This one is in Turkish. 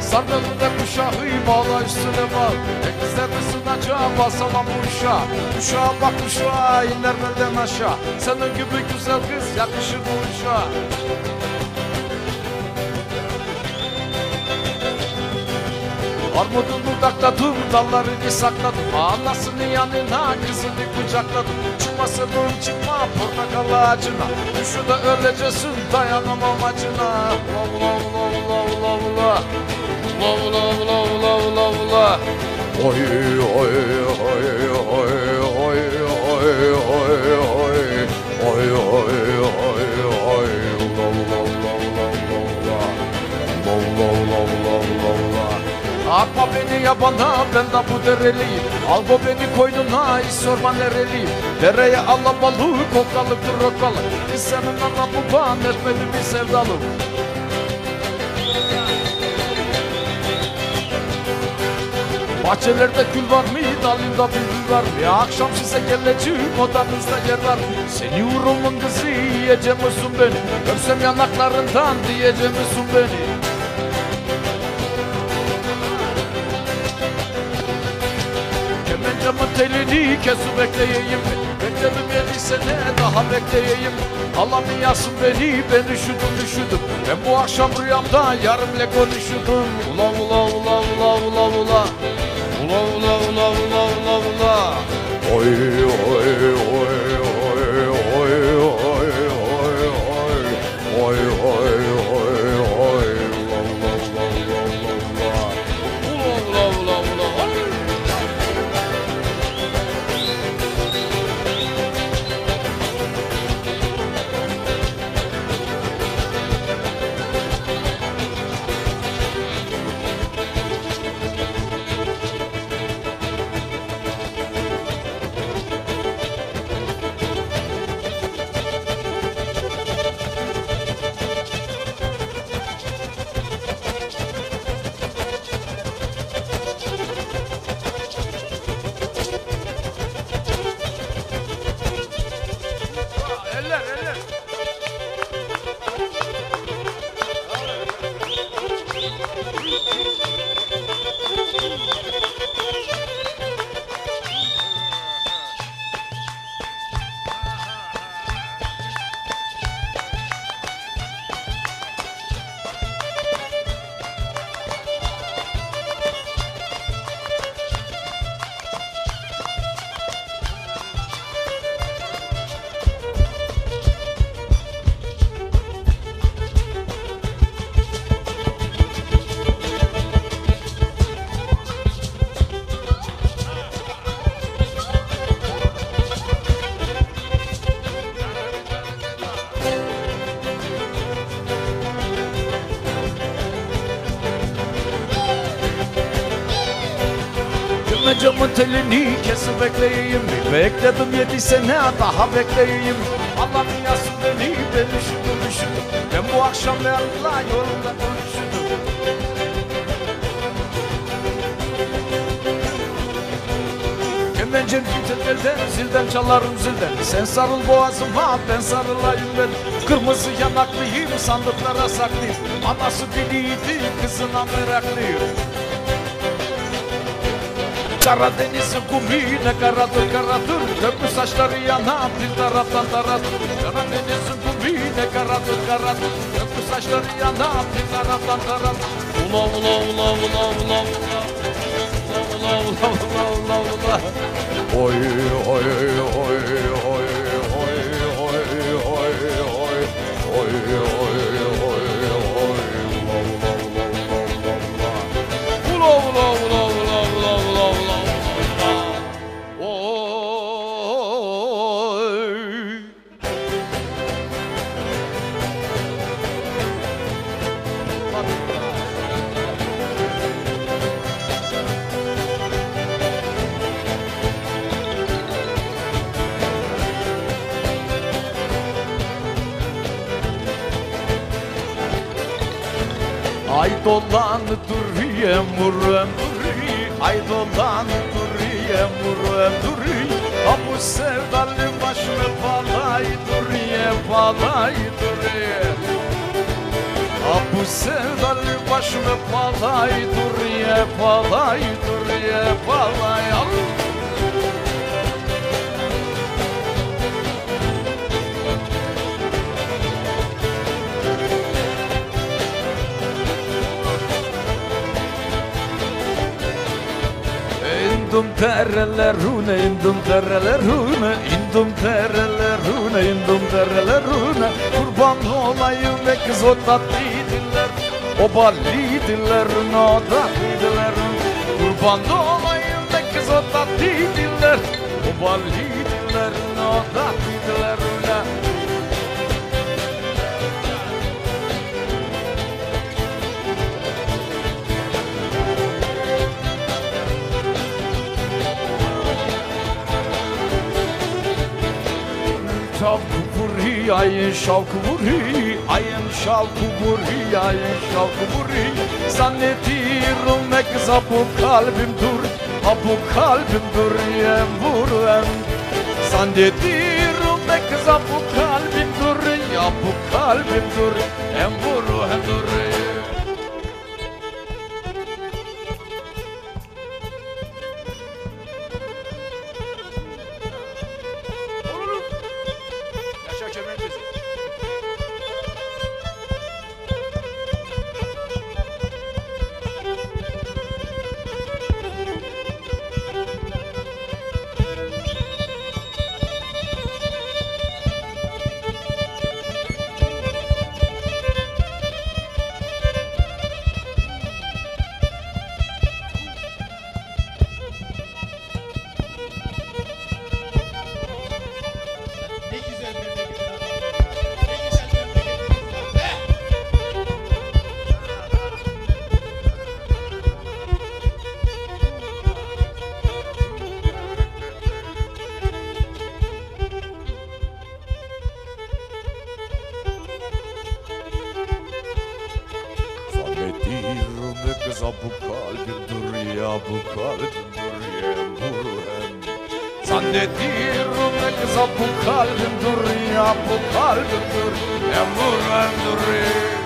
Sarnelinde kuşağı bağla üstüne bak Ekizlerini sınacağı basamam uşağa Uşağa bak uşağa iner belden aşağı Senin gibi güzel kız yakışır bu uşağa Armudun budakladım, dallarını sakladım Anasının yanına kızını kucakladım Çıkma sevim çıkma portakal ağacına Üşüde öleceksin dayanamam acına Ula ula ula ula ula ula Ula ula ula ula ula oy oy oy oy oy oy oy Oy oy oy oy Atma beni yabana ben de bu dereliyim Al bu beni koynuna hiç sorma nereliyim Dereye alabalı kokalıktır rokalı Biz senin ana baban etmedi bir sevdalım Bahçelerde gül var mı, dalında bülbül var mı? Akşam size geleceğim, odanızda yer var mı? Seni uğrumun kızı yiyeceğim misin beni? Öpsem yanaklarından diyeceğim misin beni? Telini kesip bekleyeyim. Bekledim yedi sene daha bekleyeyim. Allah'ım yasın beni ben üşüdüm üşüdüm Ben bu akşam rüyamda yarımla konuşudum Ula ula ula ula ula ula. Ula ula ula ula ula ula. Oy Camın telini kesip bekleyeyim? Bekledim yedi sene daha bekleyeyim. Allah'ım yasın beni ben üşüdüm üşüdüm Ben bu akşam yarınla yolunda konuşudum Kemencem telden zilden çalarım zilden. Sen sarıl boğazıma ben sarılayım ben. Kırmızı yanaklıyım sandıklara saklıyım. Anası biliydi kızına meraklıyım Karadeniz'in kumu ne karadır karadır Köprü saçları yanan bir taraftan taradır Karadeniz'in kumu ne karadır karadır Köprü saçları yanan bir taraftan taradır Ula ula ula ula ula ula Ula ula ula ula ula oy oy oy oy oy Ay dolan duruyor murem Ay dolan vur hem duri Ha bu sevdalı başını balay duriye balay duriye Ha bu sevdalı başını balay duriye balay duriye balay. Allah Indum terrelerune, indum terrelerune, indum terrelerune, indum terrelerune Kurban olayım ve kız o tatlıydılar, o balliydiler, o tatlıydılar Kurban olayım ve kız o tatlıydılar, o balliydiler, o tatlıydılar Şavku vuri, ayın şavku vuri, ayın şavku vuri, ayın şavku vuri. Zannediyorum ne kıza bu kalbim dur, ha bu kalbim dur yem. Vuruem Zannediyorum ne kıza bu kalbim dur, ya bu kalbim dur, hem vuru hem dur kalbim dur ya hem. Zannediyorum ne kıza bu kalbim dur ya bu kalbim dur. Hem vur hem dur ya